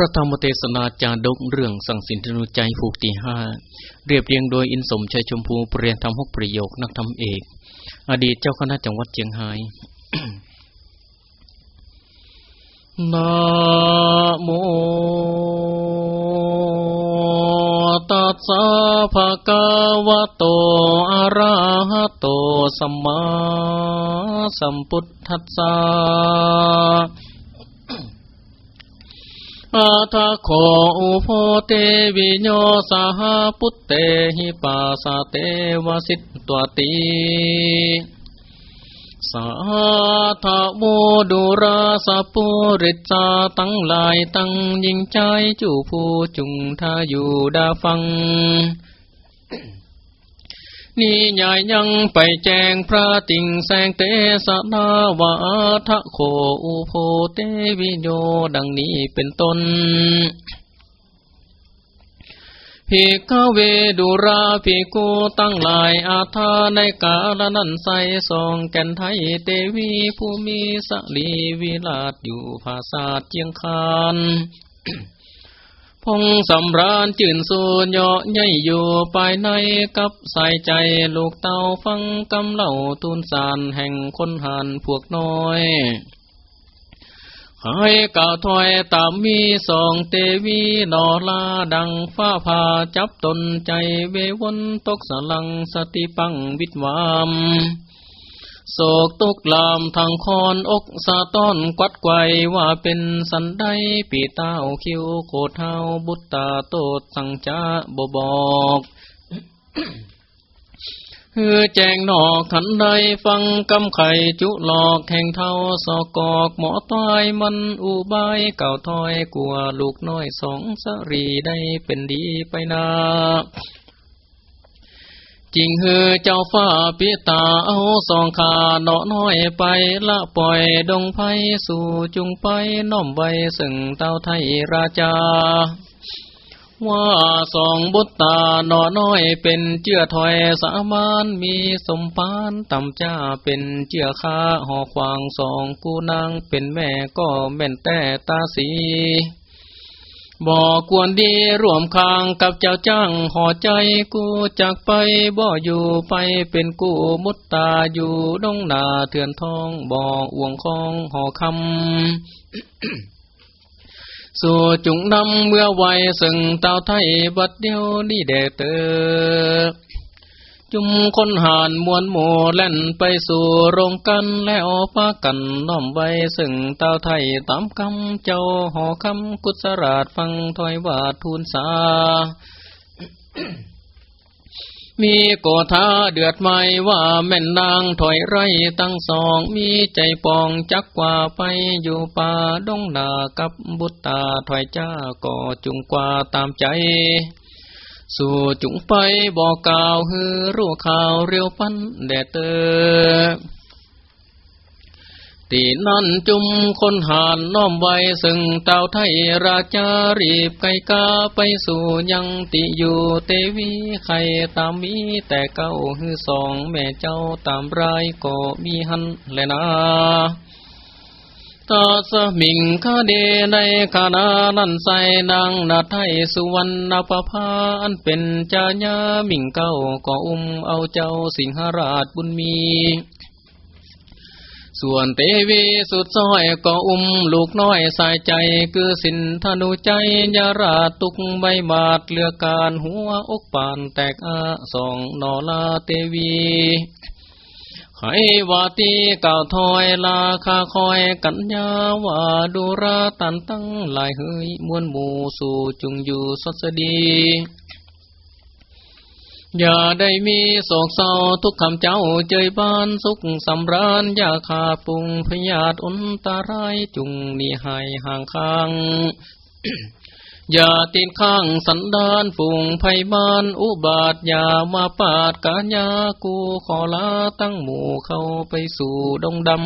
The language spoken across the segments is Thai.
พระธรรมเทศนาจารดกเรื่องสังสินธนุใจผูกตีห้าเรียบเรียงโดยอินสมชัยชมพูเปรียนทำหกประโยคนักธรรมเอก อดีตเจ้าคณะจังหวัดเชียงไฮ้นะโมตัสสะภะคะวะโตอะระหะโตสัมมาสัมพุทธัสสะ อาทาโคอุโพเตวิโยสหพุตเตหิปัสสเตวสิตตัวตีสาธาโมดุราสปุริจาตั้งลายตั้งยิงใจจูผู้จุงทาอยู่ดาฟัง นี่ใหญ่ยังไปแจงพระติงแสงเตสนาวาทะโคอุโพเตวิโยดังนี้เป็นต้นภิกขเวดุราภิกขุตั้งหลายอาทาในกาลนั้นใสสองแก่นไทยเตวีผู้มีสลีวิลาดอยู่ภาษาเจียงคาน งสำราญจื่นสูญเยาะใหญ่อยู่ภายในกับใส่ใจลูกเต่าฟังกำเล่าตูนสารแห่งคนหันพวกน้อยให้ก่าถอยตามมีสองเตวีนอลาดังฟ้าผ่าจับตนใจเววนตกสลังสติปังวิตวาม โศกตุกลามทางคอนอกสะต้อนกวัดไกวว่าเป็นสันได้ปีเต้าคิวโคเท้าบุตตาโตดสังจ้าบบอกคือแจงนอกขันใดฟังกำไข่จุหลอกแห่งเท่าสอกอกหมอตายมันอุบายเก่าถอยกลัวลูกน้อยสองสรีได้เป็นดีไปนา จริงเฮือเจ้าฟ้าปิตาเอาสองขาเนาะน้อยไปละปล่อยดงไพสู่จุงไปน้อมไว้ซึ่งเต้าไทยราชา ว่าสองบุตตาหนอน้อยเป็นเจื้อถอยสามานมีสมปานต่ำจ้าเป็นเจื้อคาหอควางสองกูนางเป็นแม่ก็แม่นแต่ตาสี บ่กวรดีร่วมคางกับเจ้าจ้างห่อใจกูจากไปบ่อยู่ไปเป็นกูมุตตาอยู่ดงนาเถื่อนทองบ่ออ่วงคองห่อคำสู่จุงนำเมื่อไวสึงเต่าไทยบัดเดียวนี่เดเตอ จุมคนหานมวนหมู่เล่นไปสู่โรงกันแล้วพากันน้อมไว้ซึ่งเต่าไทยตามคำเจ้าหอคำกุศราชฟังถอยวาดทูลสา มีโกธาเดือดไม่ว่าแม่นนางถอยไรตั้งสองมีใจปองจักกว่าไปอยู่ป่าดงนากับบุตตาถอยจ้าก็จุงกว่าตามใจ สู่จุงไปบอกกล่าวฮือรู้ข่าวเรียวปันแดดเตอตีนั่นจุมคนหานน้อมไว้ซึ่งเต่าไทยราชารีบไกกาไปสู่ยังติอยู่เตวีใครตามมีแต่เก้าฮือสองแม่เจ้าตามรายก็มีหันแลยนา ตาสมิงคาเดในคานานันใสนางนาไทยสุวรรณปภาอันเป็นจาญามิงเก้าก็อุ้มเอาเจ้าสิงหราชบุญมี ส่วนเตวีสุดซอยก็อุ้มลูกน้อยสายใจคือสินธนุใจยาราตุกใบบาดเลือการหัวอกปานแตกอาสองนอลาเตวี ให้วาตีเก่าถอยลาคาคอยกัญญาวาดูราตันตั้งลายเฮยมวนหมู่สู่จุงอยู่สดสดี อย่าได้มีโศกเศร้าทุกคำเจ้าเจยบ้านสุขสำราญอย่าขาดปุงพยาธอุนตารายจุงนีหายห่างค้าง อย่าติดข้างสันดานฝูงไพบานอุบาทอย่ามาปาดกาญญากูขอลาตั้งหมู่เข้าไปสู่ดงดำ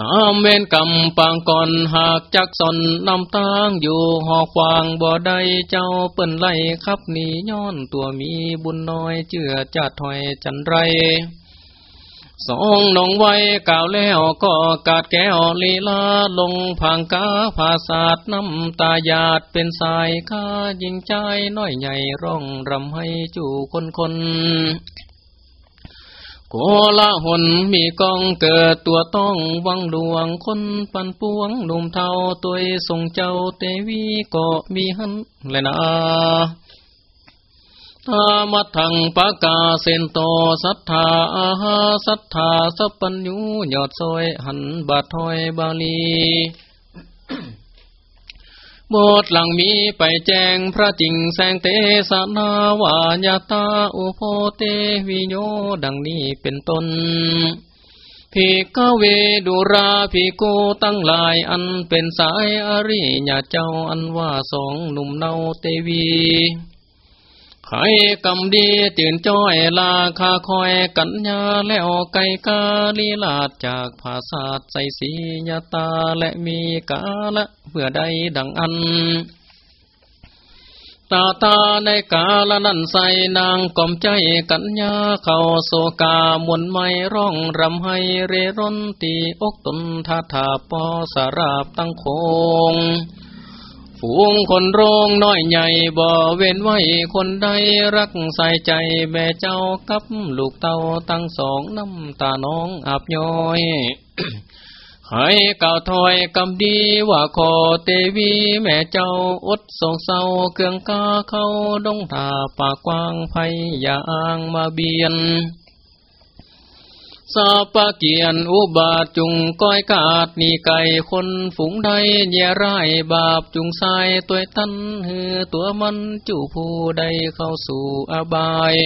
ตามเวนกรรมปางก่อนหากจักสนนำทางอยู่หอควางบ่ได้เจ้าเปิ้นไล่ขับหนีย้อนตัวมีบุญน้อยเจือจัดถอยจันไร สองนองไว้กล่าวแล้วก็กาดแก้วลีลาลงพังกาภาษาดน้ำตาหยาดเป็นสายข้ายิงใจน้อยใหญ่ร้องรำให้จู่คนคนโกละหนมีกองเกิดตัวต้องวังหลวงคนปันปวงหนุ่มเทาตัวทรงเจ้าเตวีก็มีหันแลยนะ ธรรมทังปะกาเซนโตสัทธาอาหาสัทธาสัพปัญญูยอดซอยหันบาทอยบาลีบทหลังมีไปแจ้งพระจิงแสงเตสนาวายาตาอุโพเตวิโยดังนี้เป็นต้นภิกเวดุราภิกูตั้งหลายอันเป็นสายอริยเจ้าอันว่าสองหนุ่มเนาเตวี ใครกำดีตื่นจ้อยลาคาคอยกัญญาแล้วไก่กาลีลาดจากภาษาใจสียตาและมีกาละเพื่อใดดังอัน ตาตาในกาละนันใสนางกอมใจกัญญาเข้าโซกามวนไม่ร้องรำให้เรร่นตีอกตนทาถาปอสาราบตั้งโคง ฝูงคนโรงน้อยใหญ่บ่เว้นไว้คนใดรักใส่ใจแม่เจ้ากับลูกเต้าตั้งสองน้ำตาน้องอาบย้อยให้ก่าวถอยกำดีว่าขอเตวีแม่เจ้าอดสงเศร้าเครื่องกาเข้าดงถาปากกว้างไพยาอ้างมาเบียน สาปะเกียนอุบาทจุงก้อยกาดนีไก่คนฝูงใดแย่ร้ายบาปจุงสายตัวตันเฮือตัวมันจู่ผู้ใดเข้าสู่อบาย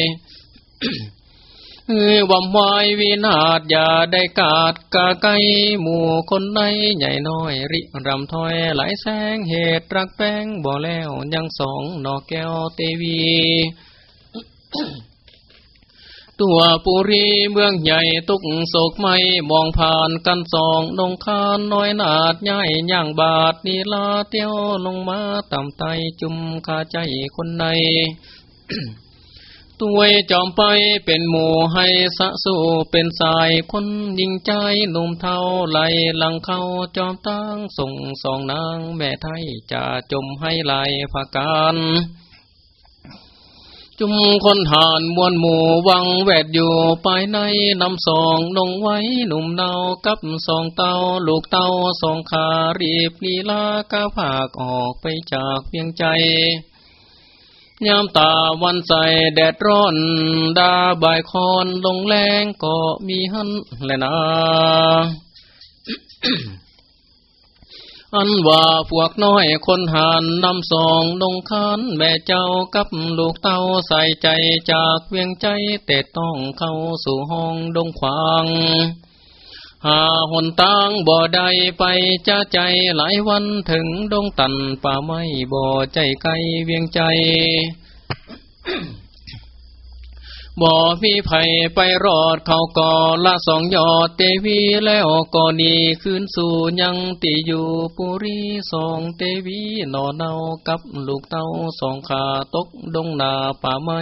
เฮ้ยวำวายวินาศอย่าได้กาดกาไกหมู่คนใดใหญ่น้อย ริรำถอยหลายแสงเหตุรักแป้งบ่แล้วยังสองนอกแก้วเตวี ตัวปุรีเมืองใหญ่ตุกโศกไม่มองผ่านกันสองนงคานน้อยนาดใหญ่ย่างบาทนีลาเตี้ยวลงมาต่ำไตจุมคาใจคนในตัวจอมไปเป็นหมู่ให้สะสู้เป็นสายคนยิงใจหนุ่มเทาไหลหลังเข้าจอมตั้งส่งสองนางแม่ไทยจะจมให้ไหลผาการ จุมคนหานมวลหมู่วังแวดอยู่ภายในนำสองนงไว้หนุ่มเนากับสองเตาลูกเตาสองขารีบลีลากาผากออกไปจากเพียงใจ ยามตาวันใสแดดร้อนดาบายคอนลงแรงก็มีหันแลนะ อันว่าพวกน้อยคนหานนำสองดงคานแม่เจ้ากับลูกเต้าใส่ใจจากเวียงใจแต่ต้องเข้าสู่ห้องดงขวางหาหนตางบ่ได้ไปจะใจหลายวันถึงดงตันป่าไม่บ่ใจไกลเวียงใจ บ่มีไผไปรอดเขาก่อละสองยอดเตวีแล้วก็นีคืนสู่ยังติอยู่ปุรีสองเตวีนอเนากับลูกเต้าสองขาตกดงนาป่าไม้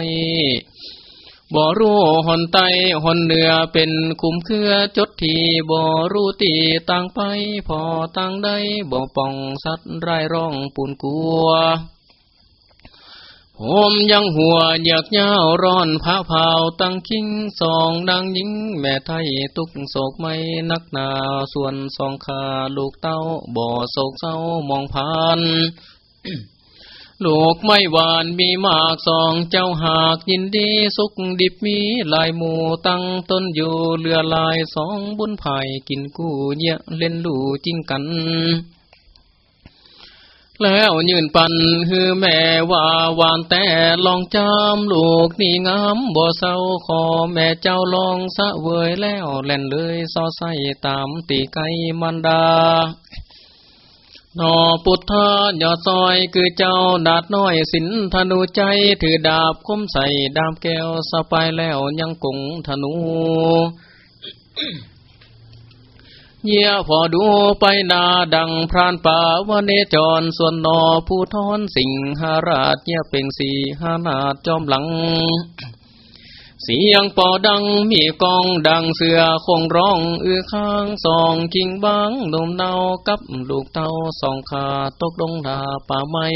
บ่รู้หอนไตหอนเหนือเป็นคุมเครือจดทีบ่รู้ตีต่างไปพอต่างได้บ่ป่องสัตว์ไรร้องปูนกัว ผมยังหัวอยากเย้าร้อนผ้าเผาตั้งคิงสองดังยิง แม่ไทยตุกโศกไม่นักหนาส่วนสองขาลูกเต้าบ่อโศกเศร้ามองผ่านลูกไม่หวานมีมากสองเจ้าหากยินดีสุขดิบมีลายหมูตั้งต้นอยู่เรือลายสองบุญไผ่กินกู้เยะเล่นลู่จริงกัน แล้วยืนปันฮือแม่ว่าวานแต่ลองจำลูกนี่งามบ่เศร้าขอแม่เจ้าลองสะเวยแล้วแล่นเลยซอใส่ตามตีไกมันดานอปุถายอดซอยคือเจ้าดาดน้อยสินธนูใจถือดาบคมใส่ดามแก้วสะไปแล้วยังกงธนู เยี่ยพอดูไปนาดังพรานป่าวเนจรส่วนนอผู้ทอนสิงหาราชเยี่ยเป่งสีหานาจอมหลัง เสียงปอดังมีกองดังเสือคงร้องอือข้างสองกิงบางนมเนากับลูกเตาสองขาตกดงดาป่าไม้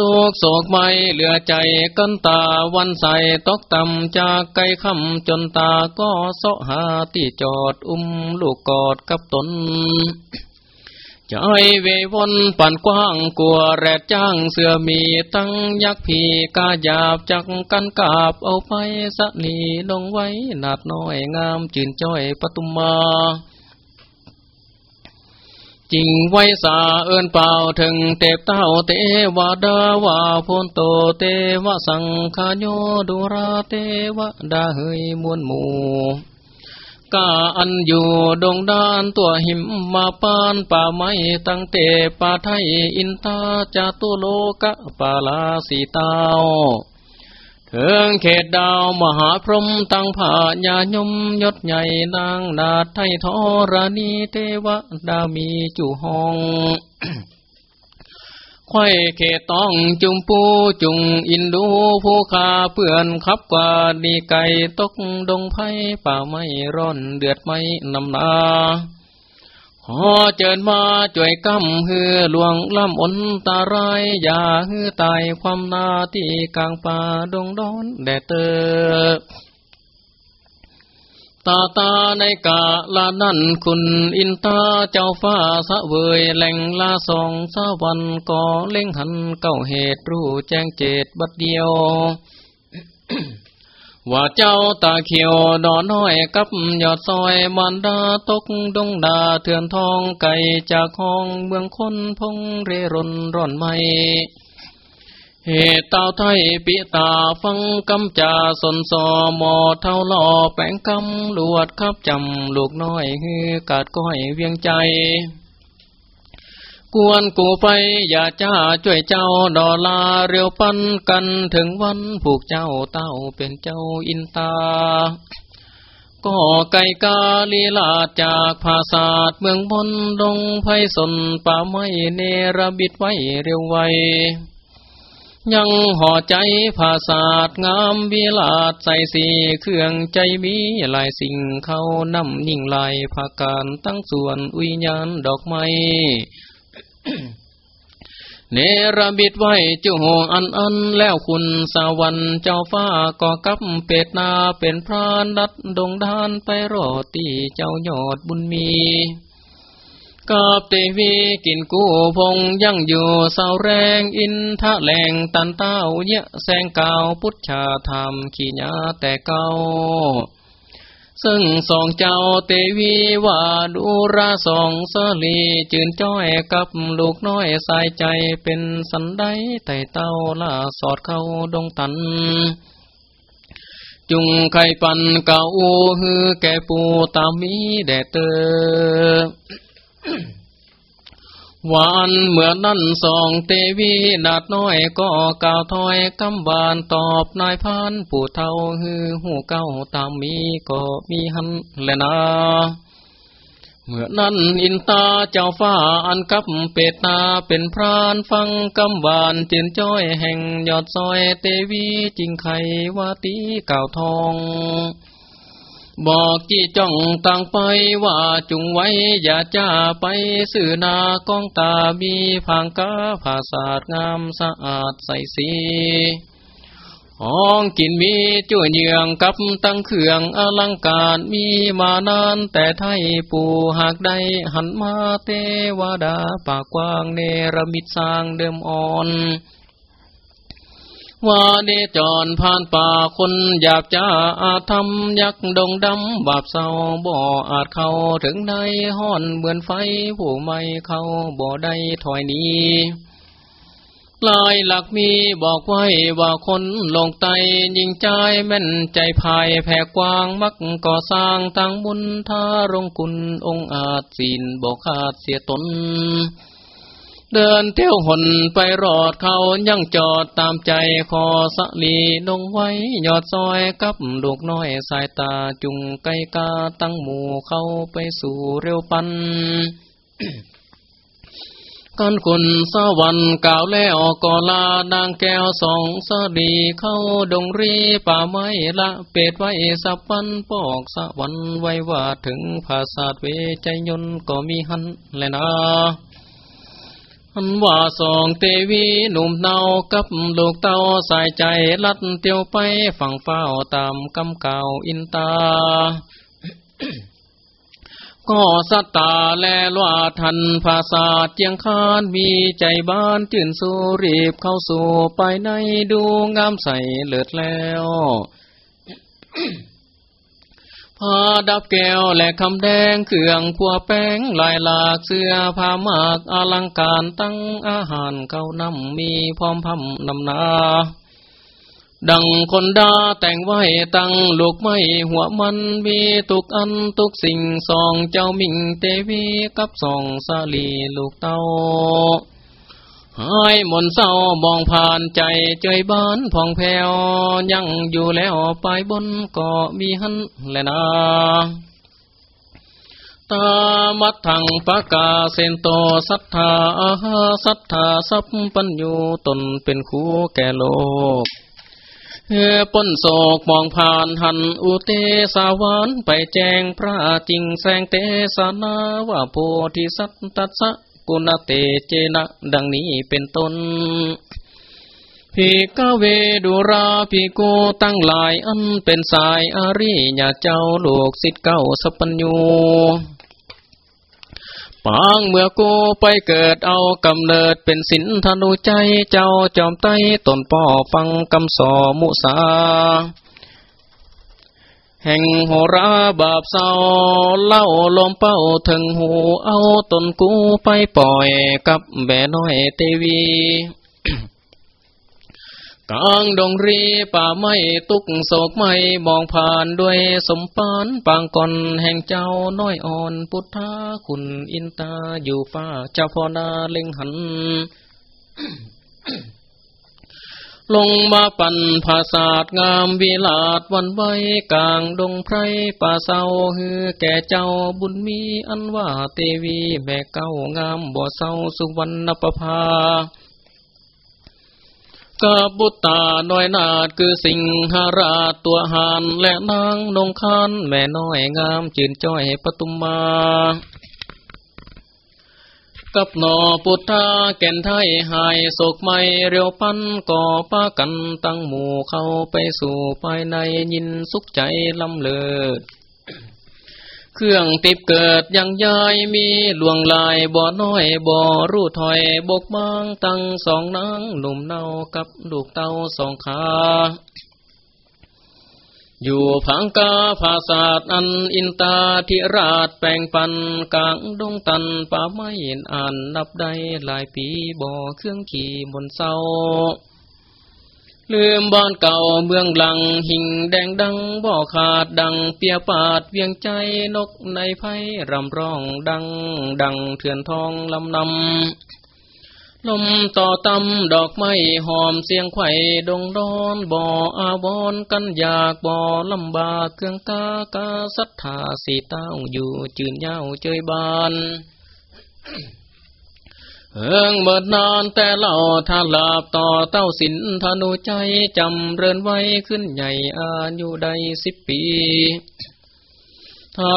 ตกโศกไม่เหลือใจกันตาวันใสตกต่ำจากไกลคำจนตาก็เสาะหาที่จอดอุ้มลูกกอดกับตนใจเววนปั่นกว้างกลัวแรดจ้างเสือมีตั้งยักษ์ผีกาหยาบจักกันกาบเอาไปสะนีลงไว้นาดน้อยงามจืนจ้อยปตุมมา จริงไว้สาเอินเป่าถึงเตบเต้าเตวดาวาพนโตเตวสังขโยดุราเตวดาเฮยมวนหมู่กาอันอยู่ดงดานตัวหิมมาปานป่าไม้ตั้งเตป่าไทยอินตาจาตุโลกะปาลาสีตาว เถิงเขตดาวมหาพรหมตั้งผาญาญมยศใหญ่นางนาไทยทรณีเทวดามีจูห้องค่เขตต้องจุงปูจุงอินดูผู้ขาเปื่อนขับกว่าดีไก่ตกดงไผ่ป่าไม่ร้อนเดือดไม่นำนา ขอเจิญมาจ่วยกำฮือหลวงลำอนตาไรอย่าฮือตายความนาที่กลางป่าดงดอนแดดเตอตาตาในกาลานั่นคุณอินตาเจ้าฟ้าสะเวยแหล่งลาสองสวรรค์ก่อเล่งหันเก้าเหตุรู้แจ้งเจตบัดเดียว ว่าเจ้าตาเขียวดอนน้อยกับยอดซอยมันดาตกดงดาเถื่อนทองไก่จากห้องเมืองคนพงเรรนร่อนไม่เหตุเต่าไทยปิตาฟังกำจาสนสอหมอเท่าหล่อแป้งกำลวดคับจำลูกน้อยฮือกาดก้อยเวียงใจ กวนกูไปอย่าจ้าช่วยเจ้าดอลาเรียวปันกันถึงวันผูกเจ้าเต้าเป็นเจ้าอินตา ก็ไก่กาลีลาจากภาษาดเมืองบนดงไพสนป่าไม้เนรบิดไว้เร็วไวยังห่อใจภาษาดงามวิลาดใส่สีเครื่องใจมีหลายสิ่งเขานำนิ่งลายภาการตั้งส่วนวิญญาณดอกไม้ เนรบิดไว้จุหอันอันแล้วคุณสวรรค์เจ้าฟ้าก็กับเป็ดนาเป็นพรานดัดดงดานไปรอตีเจ้ายอดบุญมีกับเตวีกินกู้พงยังอยู่เสาแรงอินทะแหลงตันเต้าเยะแสงเก่าพุทธาธรรมขีญาแต่เก่า ซึ่งสองเจ้าเตวีว่าดูราสองสลีจืนจ้อยกับลูกน้อยสายใจเป็นสันได้ไต่เต้าล่าสอดเข้าดงตัน จุงไข่ปันเก่าฮือแก่ปูตามมีแดดเตอ วานเหมือนนั่นสองเตวีนาดน้อยก็กล่าวถอยคำบานตอบนายพานผู้เท่าฮือหูเก้าตามมีก็มีหันแลนาเมื่อนั้นอินตาเจ้าฟ้าอันกับเป็ดนาเป็นพรานฟังกำบานเจียนจ้อยแห่งยอดซอยเตวีจิงไขวาตีเก่าทอง บอกจี้จ้องต่างไปว่าจุงไว้อย่าจ้าไปสื่อนากองตามีพังกาภาษาดงามสะอาดใสสีห้องกินมีจ่วยเยืองกับตั้งเครื่องอลังการมีมานานแต่ไทยปู่หากได้หันมาเทวดาปากกว้างเนรมิตสร้างเดิมอ่อน ว่าเดจอนผ่านป่าคนอยากจะอาธรรมยักดงดำบาปเศร้าบ่อาจเข้าถึงใดห้อนเบือนไฟผู้ไม่เข้าบ่ได้ถอยนี้ลายหลักมีบอกไว้ว่าคนลงไตยิงใจแม่นใจภายแผ่กว้างมักก่อสร้างตั้งบุญทารงกุลองอาจศีลบอกขาดเสียตน เดินเที่ยวหนไปรอดเขายังจอดตามใจคอสลีลงไว้ยอดซอยกับลูกน้อยสายตาจุงไกกาตั้งหมู่เข้าไปสู่เร็วปันกันคุณสวรรค์กล่าวแล้วก็ลานางแก้วสองสดีเข้าดงรีป่าไม้ละเป็ดไว้สับปันปอกสวรรค์ไว้ว่าถึงภาษาเวใจยนก็มีหันแลยนะ อันว่าสองเตวีหนุ่มเนากับลูกเต้าสายใจลัดเตียวไปฝั่งเฝ้าตามกำเก่าอินตา ก็สัตตาแลลว่าทันภาษาเจียงคานมีใจบ้านจื่นสูรีบเข้าสู่ไปในดูงามใสเลิศแล้ว พาดับแก้วและคำแดงเครื่องขัวแป้งลายหลากเสื้อผ้ามากอลังการตั้งอาหารเขานำมีพร้อมพำนำนาดังคนดาแต่งไว้ตั้งลูกไม้หัวมันมีตุกอันตุกสิ่งสองเจ้ามิงเตวีกับสองสาลีลูกเต้า หายมนเศร้ามองผ่านใจเจยบ้านผ่องแผ้วยังอยู่แล้วไปบนก็มีหันแลนาตามัดทังปะกาเซนโตสัทธาอาหาสัทธาสัพปัญญูตนเป็นคู่แก่โลกเฮป้นโศกมองผ่านหันอุเตสาวานไปแจ้งพระจริงแสงเตสนาว่าโพธิสัตตัสสะ กุณเตเจนะดังนี้เป็นต้นพิกเวดุราพิโกตั้งหลายอันเป็นสายอาริยาเจ้าลูกสิทธิ์เก้าสปัญญูปางเมื่อกูไปเกิดเอากำเนิดเป็นสินธนูใจเจ้าจอมไต้ตนป่อฟังกำสอมุสา แห่งโหราบาปเศร้าเล่าลมเป้าถึงหูเอาตนกูไปปล่อยกับแบน้อยเตวีกลางดงรีป่าไม้ตุกโศกไม่มองผ่านด้วยสมปานปางก่อนแห่งเจ้าน้อยอ่อนพุทธาคุณอินตาอยู่ฟ้าเจ้าพอนาเล็งหัน ลงมาปั่นภาษาดงามวิลาดวันไว้กลางดงไพรป่าเศร้าฮือแก่เจ้าบุญมีอันว่าเตวีแม่เก้างามบ่เศร้าสุวรรณประภากาบุตตาน้อยนาดคือสิงหาราตัวหานและนางนงคานแม่น้อยงามจืนจ้อยปตุมมา กับนอพุทธาแก่นไทยหายโศกไม่เรียวพันก่อป้ากันตั้งหมู่เข้าไปสู่ภายในยินสุขใจลำเลิศเครื่องติบเกิดยังยายมีหลวงลายบ่อน้อยบ่อรูถอยบกบางตั้งสองนางหนุ่มเนากับลูกเต้าสองขา อยู่ผังกาภาษาดอันอินตาธิราชแปลงปันกลางดงตันป่าไม้อ่านนับได้หลายปีบ่อเครื่องขี่บนเสาลืมบ้านเก่าเมืองหลังหิ่งแดงดังบ่อขาดดังเปียปาดเวียงใจนกในไพรำร้องดัง ดังเถื่อนทองลำนำ ลมต่อตำดอกไม้หอมเสียงไข่ดงดอนบ่ออาวอนกันอยากบ่อลำบากเครื่องกากาสัทธาสีเต้าอยู่จืนเย้าเจยบานเอิงเมิดนานแต่เล่าทาลาบต่อเต้าสินธนูใจจำเรินไว้ขึ้นใหญ่อายุได้สิบปี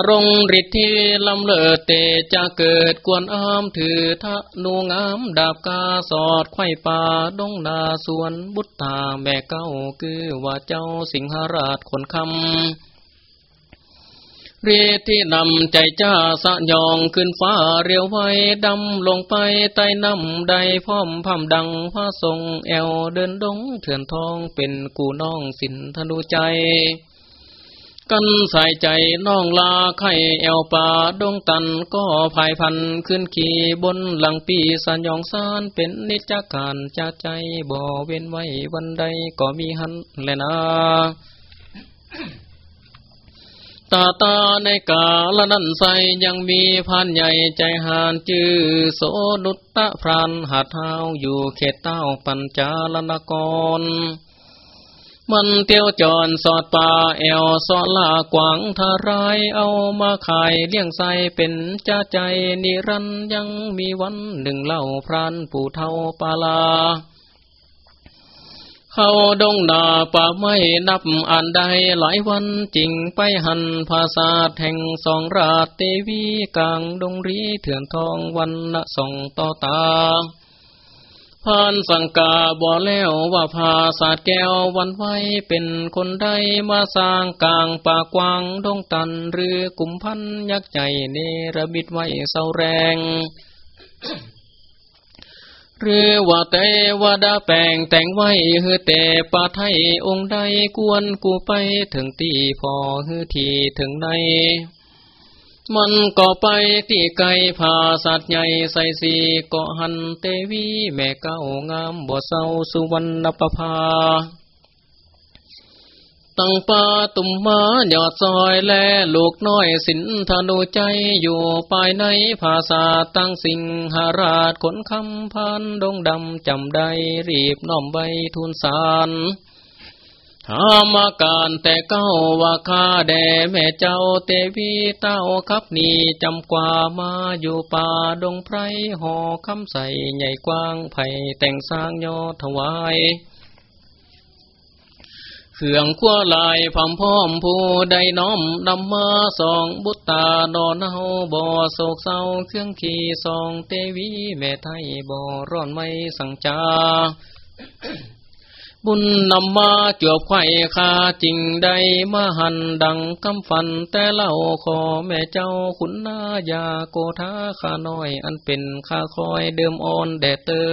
รงฤทธิ์ลำเลิศเตจะเกิดกวนอามถือทะนูงามดาบกาสอดไข่ป่าดงนาสวนบุตตาแม่เก้าคือว่าเจ้าสิงหราชคนคำเรที่นำใจจ้าสะยองขึ้นฟ้าเรียวไว้ดำลงไปใต้น้ำใดพร้อมพำดังพระทรงแอวเดินดงเถื่อนทองเป็นกูน้องสินธนูใจ กันใส่ใจน้องลาไข่แอวป่าดงตันก็ภายพันขึ้นขี่บนหลังปีสัญยองซานเป็นนิจการจะใจบ่เว้นไว้วันใดก็มีหันแลนะตาตาในกาละนันใสยังมีพันใหญ่ใจหานจื้อโสนุตตะพรานหาเท้าอยู่เขตเต้าปัญจาลนกร มันเตียวจอนสอดป่าแอวสอลากวางทารายเอามาขายเลี้ยงใสเป็นจ้าใจนิรันยังมีวันหนึ่งเล่าพรานปู่เท่าปาลา เข้าดงนาป่าไม่นับอ่านได้หลายวันจริงไปหันภาษาแห่งสองราชเตวีกลางดงรีเถื่อนทองวันละสองต่อตา พานสังกาบอกแล้วว่าพาสาดแก้ววันไว้เป็นคนใดมาสร้างกลางป่ากว้างดงตันหรือกุมพันยักษ์ใจเนรบิดไว้เศร้าแรง หรือว่าแต่ว่าดาแปลงแต่งไว้เฮือแต่ป่าไทยองค์ใดกวนกูไปถึงตีพอเฮือทีถึงใน มันก็ไปที่ไกลผาสัตว์ใหญ่ใส่สีก็หันเตวี แม่เก้างามบ่เศร้าสุวรรณปภาตั้งปาตุ่มมาหยอดซอยแลลูกน้อยสินธนูใจอยู่ภายในภาษาตั้งสิงหาราชขนคำพันดงดำจำได้รีบน้อมใบทุนสาร หามาการแต่เก้าว่าคาแดแม่เจ้าเตวีเต้าครับนี่จำกว่ามาอยู่ป่าดงไพรหอคำใสใหญ่กว้างไผ่แต่งสร้างยอถวายเครื่องขั้วลายพำพ้อมผู้ใดน้อมดำมาสองบุตตาดอนเฮาบ่อโศกเศร้าเครื่องขี่สองเตวีแม่ไทยบ่อร้อนไม่สังจา บุญนำมาจวบไข่คาจริงใดมาหันดังคำฟันแต่เล่าขอแม่เจ้าขุนนายาโกธาข้าน้อย อันเป็นข้าคอยเดิมอ่อนแดดเตอ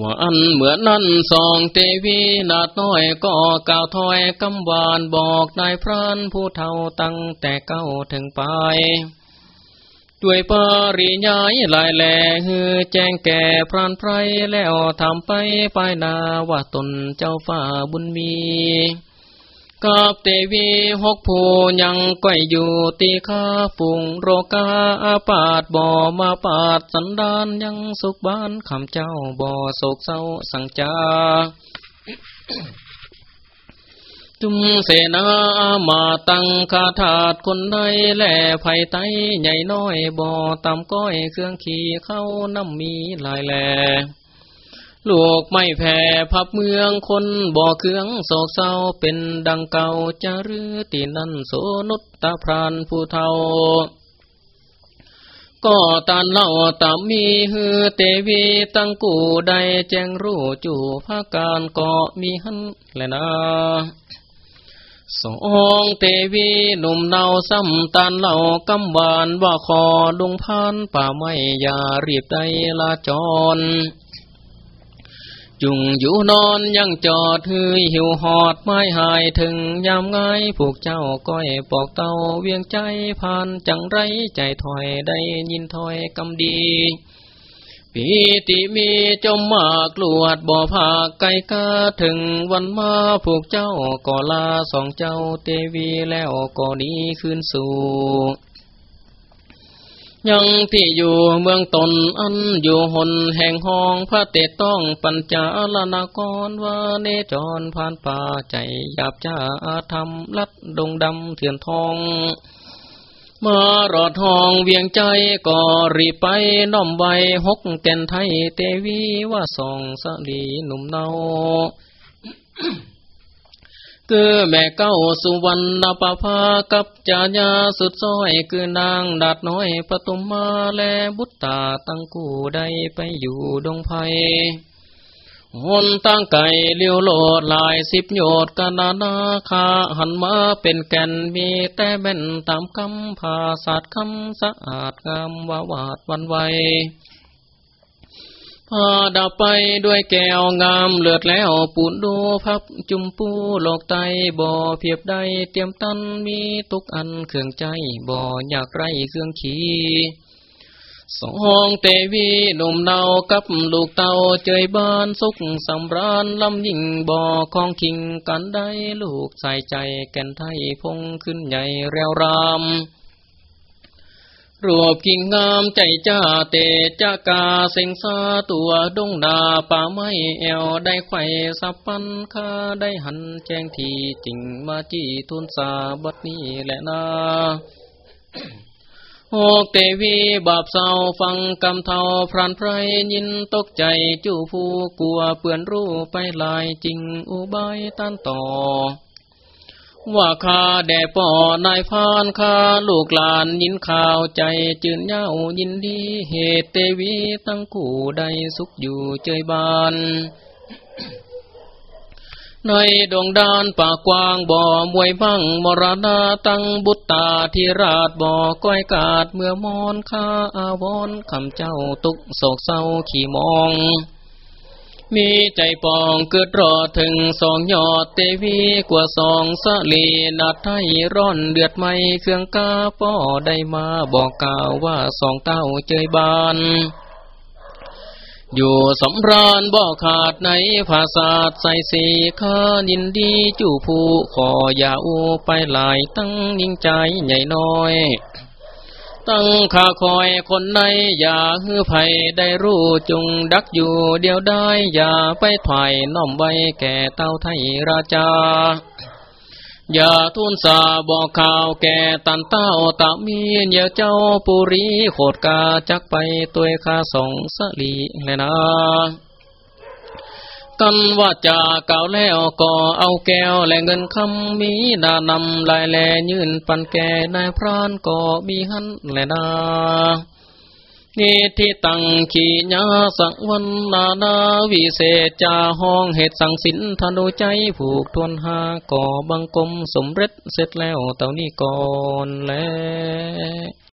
ว่าอันเหมือนนั้นสองเตวีนาดน้อยก็กล่าวถอยกำวานบอกนายพรานผู้เท่าตั้งแต่เก้าถึงไป ด้วยปริยายลายแหล่ฮือแจ้งแก่พรานไพรแล้วทำไปไปนาว่าตนเจ้าฝ่าบุญมีกับเตวีหกผู้ยังก้อยอยู่ตีข้าฝุ่งโรกาอาปาดบ่อมาปาดสันดานยังสุขบ้านคำเจ้าบ่อโศกเศร้าสังจา จุมเสนามาตั้งคาถาดคนใดแหล่ไผ่ไตใหญ่น้อยบ่อตำก้อยเครื่องขี่เข้าน้ำมีหลายแหล่ลูกไม่แผ่พับเมืองคนบ่อเครื่องโศกเศร้าเป็นดังเก่าจะรือตีนันโสนุตตาพรานผู้เทาก็ตานเล่าตามมีฮือเตวีตั้งกูได้แจ้งรู้จู่ภาการก็มีหันแลนะ สองเตวีหนุ่มเนาซ้ำตันเหล่ากำบานว่าคอดุงพานป่าไม่อย่ารีบได้ลาจร จุงอยู่นอนยังจอดหืยหิวหอดไม้หายถึงยามง่ายผูกเจ้าก้อยปอกเตาเวียงใจผ่านจังไรใจถอยได้ยินถอยกำดี ปีติมีจมมากลวดบ่อผาไก่กาถึงวันมาผูกเจ้าก็ลาสองเจ้าเตวีแล้วก็นี้ขึ้นสู่ยังที่อยู่เมืองตนอันอยู่หนแห่งห้องพระเตต้องปัญจาลนากรวาเนจรผ่านป่าใจหยาบจ้าธรรมลัดดงดำเถื่อนทอง มารอดทองเวียงใจก็รีไปน้อมไวหกเต็นไทยเตวีว่าส่องสลีหนุ่มเนาคือแม่เก้าสุวรรณปภากับจาญาสุดซ้อยคือนางดาดน้อยปตุมมาและบุตตาตั้งกูได้ไปอยู่ดงไพ หนตั้งไก่เลี้ยวโลดลายสิบโยดกนานาคาหันมาเป็นแก่นมีแต่เบนตามคำภาษาคำสะอาดงามวาวาดวันไวพาดับไปด้วยแก้วงามเลือดแล้วปูนดูพับจุมปูโลกไตบ่อเพียบใดเตรียมตันมีตุกอันเครื่องใจบ่ออยากไรเครื่องขี่ สองเตวีหนุ่มเนากับลูกเต่าเจยบ้านสุขสำราญลำยิ่งบ่อของคิงกันได้ลูกใส่ใจแก่นไทยพงขึ้นใหญ่แรวรามรวบกิ่งงามใจจ้าเตจากาเซ็งซาตัวดงนาป่าไม้แอวได้ไข่สับปันคาได้หันแจ้งทีจริงมาจี้ทุนสาบัดนี้แหละนา โอกเตวีบาปเศร้าฟังกำเทาพรานไพรยินตกใจจูผู้กลัวเปื่อนรู้ไปลายจริงอุบายต้านต่อ ว่าข้าแด่ป่อนายพานข้าลูกหลานยินข่าวใจจืนเย้ายินดีเหตุเตวีตั้งคู่ใดสุขอยู่เจยบาน ในดงดานป่ากว้างบ่อมวยบังมรณาตั้งบุตตาที่ราชบ่อก้อยกาดเมื่อมอนข้าอาวอนคำเจ้าตุกโศกเศร้าขี่มอง มีใจปองเกิดรอถึงสองยอดเตวีกว่าสองสลีนัดไทยร้อนเดือดไม่เครื่องกาป้อได้มาบอกกล่าวว่าสองเต้าเจยบาน อยู่สำราญบ่ขาดในภาษาใส่สีข้ายินดีจู่ผู้ขออย่าอูไปหลายตั้งยิ่งใจใหญ่น้อย ตั้งข้าคอยคนในอย่าฮือภัยได้รู้จุงดักอยู่เดียวได้อย่าไปถ่ายน้อมไว้แก่เต้าไทยราชา อย่าทุนสาบอกข่าวแก่ตันเต้าตะมีเยเจ้าปุรีโคดกาจักไปตัวข้าสองสลีเลยนะกันว่าจะเก่าวแล้วก็เอาแก้วและเงินคำมีดานำลายแลยื่นปันแก่นายพรานก็มีหันแลนา นี่ที่ตั้งขีญาสังวันนานาวิเศษจาห้องเหตุสังสินธนุใจผูกทวนหาก่อบังกลมสมเร็จเสร็จแล้วเต่านี้ก่อนแล้ว